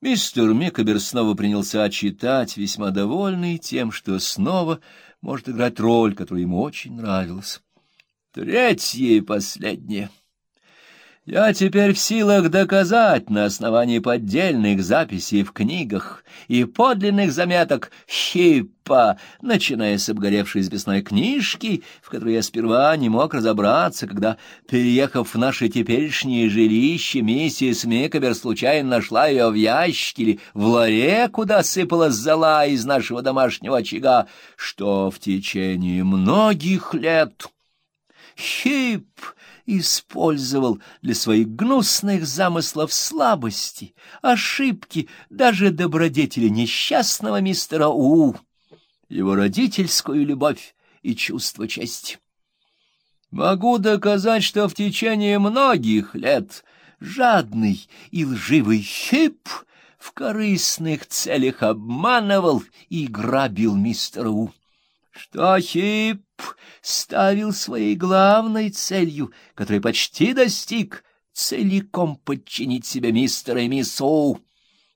Мистер Микобер снова принялся читать, весьма довольный тем, что снова может играть роль, которая ему очень нравилась. Третье и последнее. Я теперь в силах доказать на основании поддельных записей в книгах и подлинных заметок Хиппа, начиная с обгоревшей записной книжки, в которой я сперва не мог разобраться, когда, переехав в наше теперешнее жилище, миссис Микобер случайно нашла ее в ящике или в ларе, куда сыпалась зола из нашего домашнего очага, что в течение многих лет... Хип использовал для своих гнусных замыслов слабости, ошибки, даже добродетели несчастного мистера У, его родительскую любовь и чувство чести. Могу доказать, что в течение многих лет жадный и лживый хип в корыстных целях обманывал и грабил мистера У что Хип ставил своей главной целью, которой почти достиг, целиком подчинить себе мистера и мисс Оу.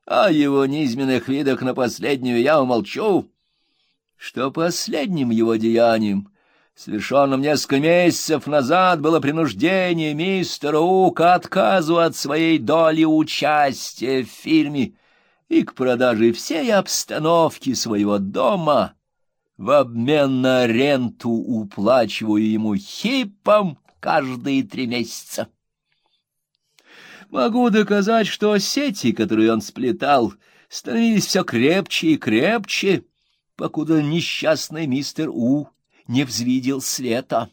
О его низменных видах на последнюю я умолчу, что последним его деянием, совершенным несколько месяцев назад, было принуждение мистера У к отказу от своей доли участия в фирме и к продаже всей обстановки своего дома — в обмен на ренту уплачиваю ему хипом каждые три месяца. Могу доказать, что сети, которые он сплетал, становились все крепче и крепче, покуда несчастный мистер У не взвидел света.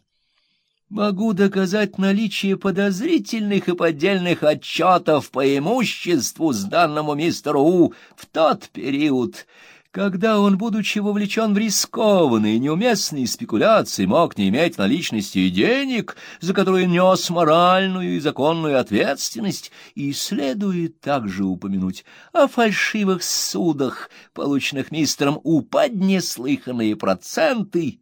Могу доказать наличие подозрительных и поддельных отчетов по имуществу, сданному мистеру У в тот период, когда он, будучи вовлечен в рискованные неуместные спекуляции, мог не иметь наличности и денег, за которые нес моральную и законную ответственность, и следует также упомянуть о фальшивых судах, полученных мистером У под проценты,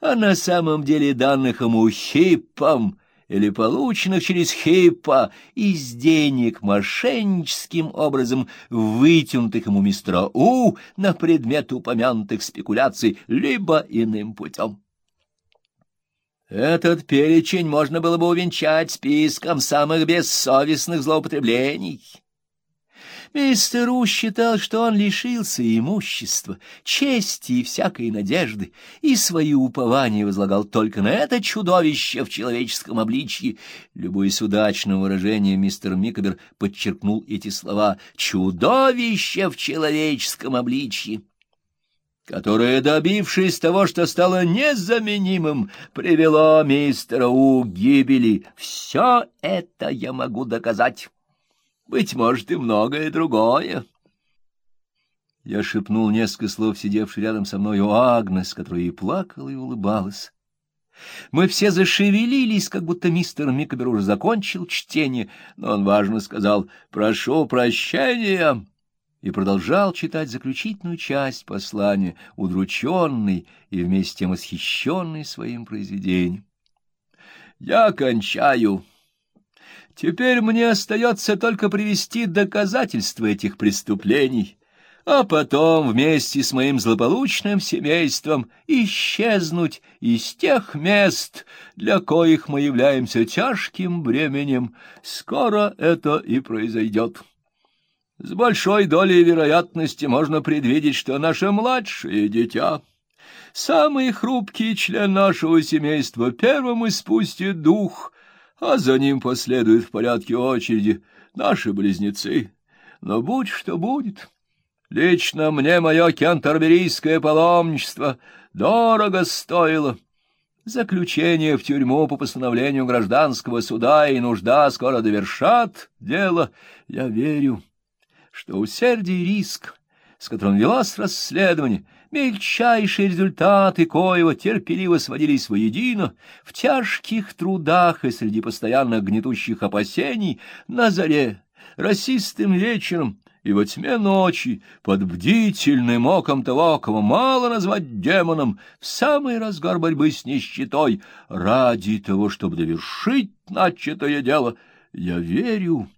а на самом деле данных ему хипом — или полученных через Хейпа из денег мошенническим образом вытянутых ему мистера У на предмет упомянутых спекуляций, либо иным путем. Этот перечень можно было бы увенчать списком самых бессовестных злоупотреблений. Мистер У считал, что он лишился имущества, чести и всякой надежды, и свои упования возлагал только на это чудовище в человеческом обличье. Любуясь удачным выражением, мистер Микобер подчеркнул эти слова «чудовище в человеческом обличье» которое, добившись того, что стало незаменимым, привело мистера У к гибели. Все это я могу доказать быть может, и многое другое. Я шепнул несколько слов, сидевший рядом со мной у Агнес, которая и плакала, и улыбалась. Мы все зашевелились, как будто мистер Микобер уже закончил чтение, но он важно сказал «Прошу прощения» и продолжал читать заключительную часть послания, удрученный и вместе тем восхищенный своим произведением. «Я кончаю». Теперь мне остается только привести доказательства этих преступлений, а потом вместе с моим злополучным семейством исчезнуть из тех мест, для коих мы являемся тяжким бременем. Скоро это и произойдет. С большой долей вероятности можно предвидеть, что наше младшее дитя, самый хрупкий член нашего семейства, первым испустит дух — а за ним последуют в порядке очереди наши близнецы. Но будь что будет, лично мне мое кентерберийское паломничество дорого стоило. Заключение в тюрьму по постановлению гражданского суда и нужда скоро довершат дело. Я верю, что усердие и риск, с которым велось расследование, — Мельчайшие результаты коего терпеливо сводились воедино, в тяжких трудах и среди постоянных гнетущих опасений, на заре, расистым вечером и во тьме ночи, под бдительным оком того, кого мало назвать демоном, в самый разгар борьбы с нищетой, ради того, чтобы довершить начатое дело, я верю,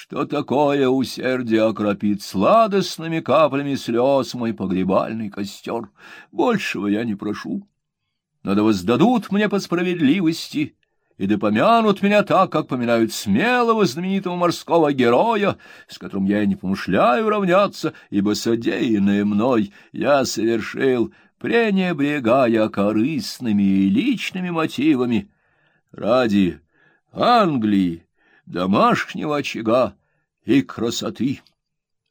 что такое усердие окропит сладостными каплями слез мой погребальный костер. Большего я не прошу. Надо воздадут мне по справедливости, и да помянут меня так, как поминают смелого знаменитого морского героя, с которым я и не помышляю равняться, ибо содеянное мной я совершил, пренебрегая корыстными и личными мотивами, ради Англии, домашнего очага и красоты.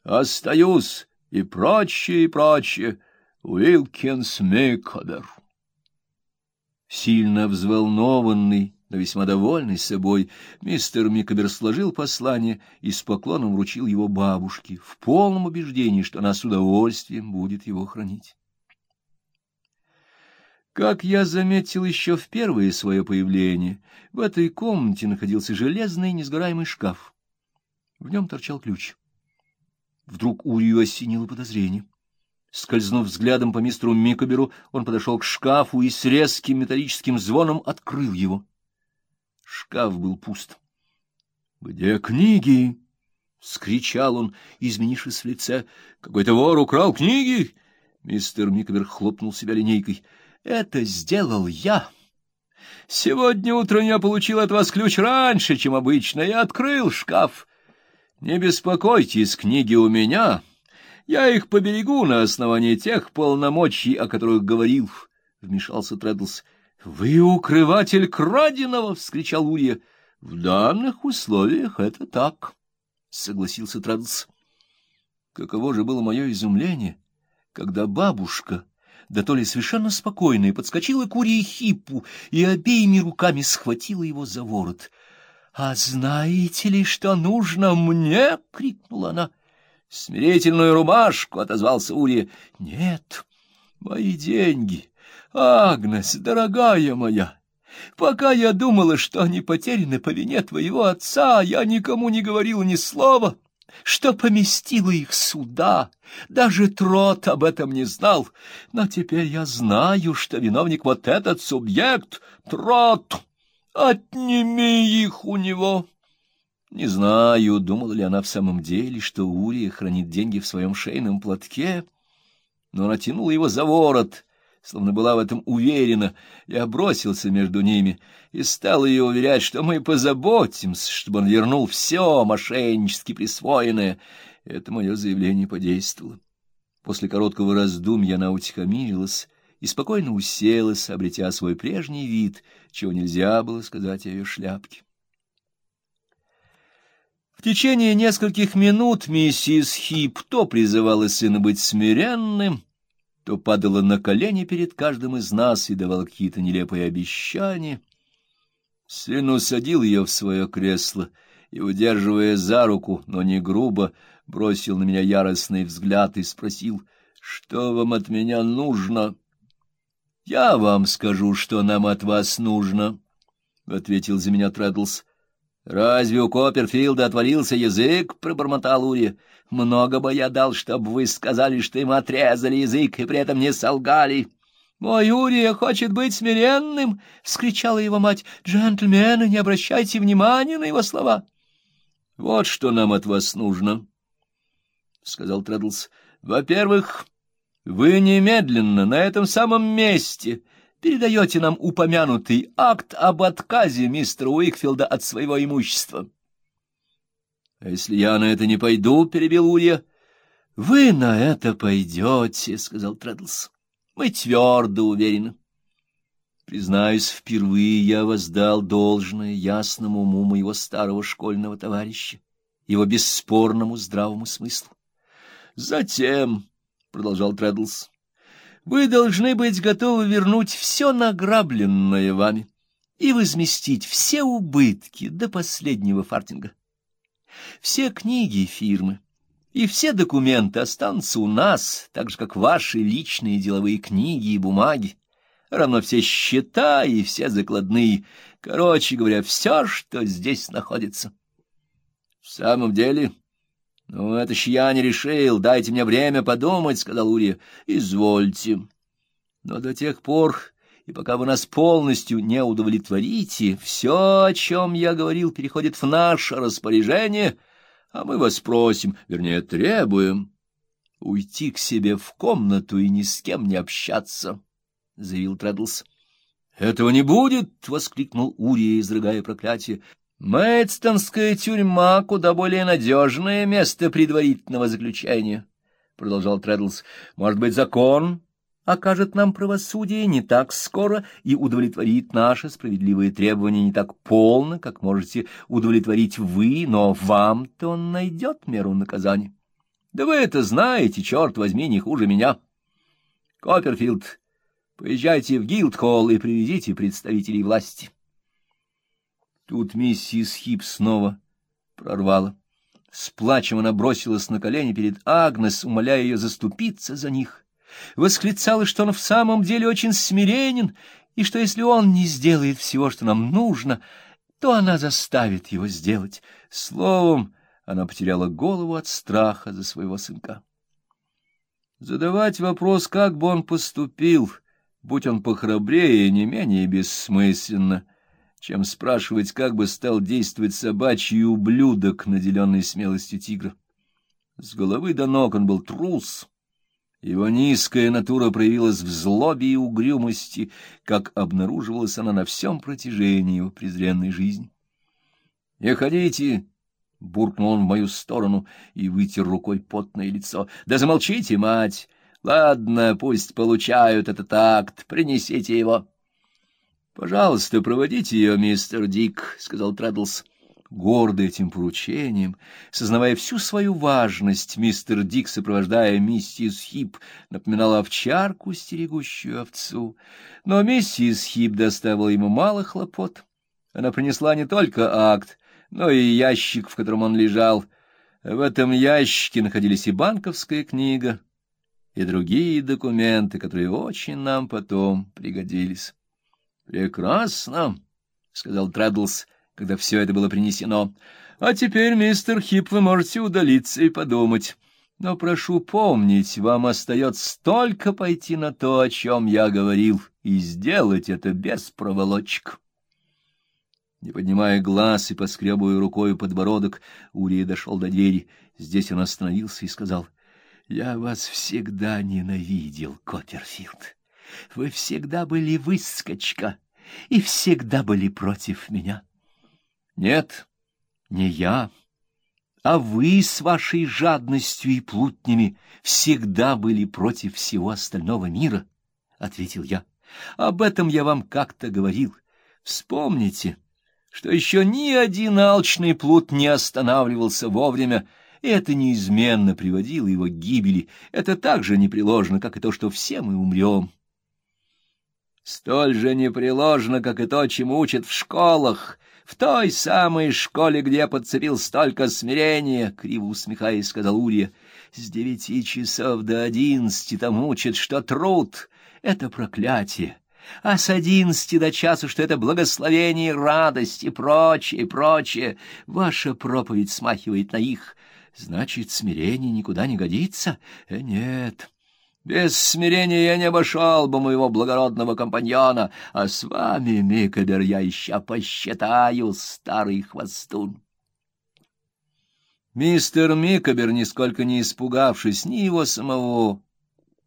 Остаюсь и прочее, и прочее, Уилкинс Микодер. Сильно взволнованный, но весьма довольный собой, мистер Микобер сложил послание и с поклоном вручил его бабушке, в полном убеждении, что она с удовольствием будет его хранить. Как я заметил еще в первое свое появление, в этой комнате находился железный несгораемый шкаф. В нем торчал ключ. Вдруг Урию осенило подозрение. Скользнув взглядом по мистеру Микоберу, он подошел к шкафу и с резким металлическим звоном открыл его. Шкаф был пуст. — Где книги? — скричал он, изменившись в лице. — Какой-то вор украл книги! Мистер Микобер хлопнул себя линейкой. — Это сделал я! Сегодня утром я получил от вас ключ раньше, чем обычно, и открыл шкаф. Не беспокойтесь, книги у меня. Я их поберегу на основании тех полномочий, о которых говорил, — вмешался Треддлс. — Вы укрыватель краденого! — вскричал Улья. — В данных условиях это так, — согласился Треддлс. Каково же было мое изумление, когда бабушка, да то ли совершенно спокойная, подскочила к Урии Хиппу и обеими руками схватила его за ворот. — А знаете ли, что нужно мне? — крикнула она. — Смирительную рубашку, — отозвался Урия. — Нет, мои деньги Агнес, дорогая моя, пока я думала, что они потеряны по вине твоего отца, я никому не говорила ни слова, что поместила их сюда. Даже Трот об этом не знал. Но теперь я знаю, что виновник вот этот субъект, Трот. Отними их у него. Не знаю, думала ли она в самом деле, что Урия хранит деньги в своем шейном платке, но натянула его за ворот — словно была в этом уверена, я бросился между ними и стал ее уверять, что мы позаботимся, чтобы он вернул все мошеннически присвоенное. Это мое заявление подействовало. После короткого раздумья она утихомирилась и спокойно уселась, обретя свой прежний вид, чего нельзя было сказать о ее шляпке. В течение нескольких минут миссис Хип то призывала сына быть смиренным, то падала на колени перед каждым из нас и давала какие-то нелепые обещания. Сын усадил ее в свое кресло и, удерживая за руку, но не грубо, бросил на меня яростный взгляд и спросил, «Что вам от меня нужно?» «Я вам скажу, что нам от вас нужно», — ответил за меня Трэддлс. «Разве у Копперфилда отвалился язык?» — пробормотал Ури. «Много бы я дал, чтобы вы сказали, что им отрезали язык и при этом не солгали». «Мой Урия хочет быть смиренным!» — вскричала его мать. «Джентльмены, не обращайте внимания на его слова!» «Вот что нам от вас нужно!» — сказал Треддлс. «Во-первых, вы немедленно на этом самом месте передаете нам упомянутый акт об отказе мистера Уикфилда от своего имущества. — А если я на это не пойду, — перебил Улья. — Вы на это пойдете, — сказал Треддлс. — Мы твердо уверены. Признаюсь, впервые я воздал должное ясному уму моего старого школьного товарища, его бесспорному здравому смыслу. — Затем, — продолжал Треддлс, вы должны быть готовы вернуть все награбленное вами и возместить все убытки до последнего фартинга. Все книги фирмы и все документы останутся у нас, так же, как ваши личные деловые книги и бумаги, равно все счета и все закладные, короче говоря, все, что здесь находится. — В самом деле... — Ну, это ж я не решил, дайте мне время подумать, — сказал Урия. — Извольте. Но до тех пор, и пока вы нас полностью не удовлетворите, все, о чем я говорил, переходит в наше распоряжение, а мы вас просим, вернее, требуем, уйти к себе в комнату и ни с кем не общаться, — заявил Треддлс. — Этого не будет! — воскликнул Урия, изрыгая проклятие. — Мэйдстонская тюрьма — куда более надежное место предварительного заключения, — продолжал Треддлс. — Может быть, закон окажет нам правосудие не так скоро и удовлетворит наши справедливые требования не так полно, как можете удовлетворить вы, но вам-то он найдет меру наказания. Да вы это знаете, черт возьми, не хуже меня. Копперфилд, поезжайте в Гилдхолл и приведите представителей власти. Тут миссис Хип снова прорвала. С плачем она бросилась на колени перед Агнес, умоляя ее заступиться за них восклицала, что он в самом деле очень смиренен, и что если он не сделает всего, что нам нужно, то она заставит его сделать. Словом, она потеряла голову от страха за своего сынка. Задавать вопрос, как бы он поступил, будь он похрабрее, не менее бессмысленно, чем спрашивать, как бы стал действовать собачий ублюдок, наделенный смелостью тигра. С головы до ног он был трус, его низкая натура проявилась в злобе и угрюмости, как обнаруживалась она на всем протяжении его презренной жизни. — Не ходите! — буркнул он в мою сторону и вытер рукой потное лицо. — Да замолчите, мать! Ладно, пусть получают этот акт, принесите его. — Пожалуйста, проводите ее, мистер Дик, — сказал Трэддлс. Гордый этим поручением, сознавая всю свою важность, мистер Дик, сопровождая миссис Хип, напоминал овчарку, стерегущую овцу. Но миссис Хип доставила ему мало хлопот. Она принесла не только акт, но и ящик, в котором он лежал. В этом ящике находились и банковская книга, и другие документы, которые очень нам потом пригодились. — Прекрасно, — сказал Трэддлс, — когда все это было принесено. А теперь, мистер Хип, вы можете удалиться и подумать. Но прошу помнить, вам остается только пойти на то, о чем я говорил, и сделать это без проволочек. Не поднимая глаз и поскребывая рукой подбородок, Урия дошел до двери. Здесь он остановился и сказал, — Я вас всегда ненавидел, Копперфилд. Вы всегда были выскочка и всегда были против меня. — нет, не я, а вы с вашей жадностью и плутнями всегда были против всего остального мира, — ответил я. Об этом я вам как-то говорил. Вспомните, что еще ни один алчный плут не останавливался вовремя, и это неизменно приводило его к гибели. Это так же непреложно, как и то, что все мы умрем. Столь же непреложно, как и то, чему учат в школах, в той самой школе, где я подцепил столько смирения, — криво усмехаясь, сказал Урия, — с девяти часов до одиннадцати там учат, что труд — это проклятие, а с одиннадцати до часу, что это благословение, радость и прочее, прочее. Ваша проповедь смахивает на их. Значит, смирение никуда не годится? Э, нет. Без смирения я не обошел бы моего благородного компаньона, а с вами, Микобер, я еще посчитаю, старый хвостун. Мистер Микобер, нисколько не испугавшись ни его самого,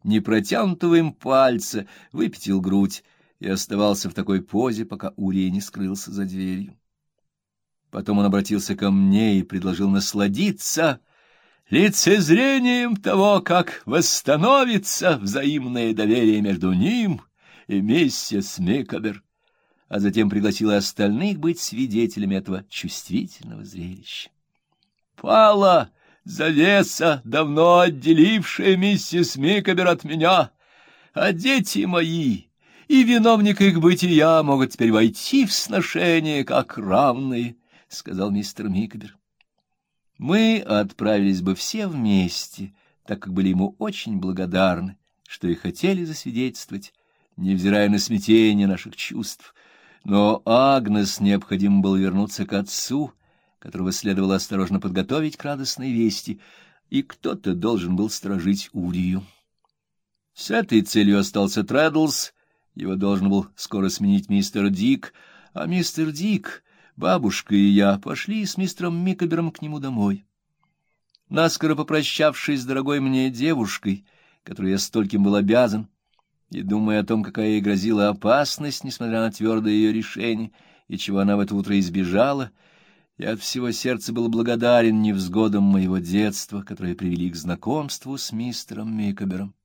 ни протянутого им пальца, выпятил грудь и оставался в такой позе, пока Урия не скрылся за дверью. Потом он обратился ко мне и предложил насладиться — лицезрением того, как восстановится взаимное доверие между ним и миссис Микобер, а затем пригласила остальных быть свидетелями этого чувствительного зрелища. Пала завеса, давно отделившая миссис Микобер от меня, а дети мои и виновник их бытия могут теперь войти в сношение как равные, — сказал мистер Микобер. Мы отправились бы все вместе, так как были ему очень благодарны, что и хотели засвидетельствовать, невзирая на смятение наших чувств. Но Агнес необходимо было вернуться к отцу, которого следовало осторожно подготовить к радостной вести, и кто-то должен был сторожить Урию. С этой целью остался Трэддлс, его должен был скоро сменить мистер Дик, а мистер Дик Бабушка и я пошли с мистером Микобером к нему домой. наскоро попрощавшись с дорогой мне девушкой, которой я стольким был обязан, и думая о том, какая ей грозила опасность, несмотря на твердое ее решение, и чего она в это утро избежала, я от всего сердца был благодарен невзгодам моего детства, которые привели к знакомству с мистером Микобером.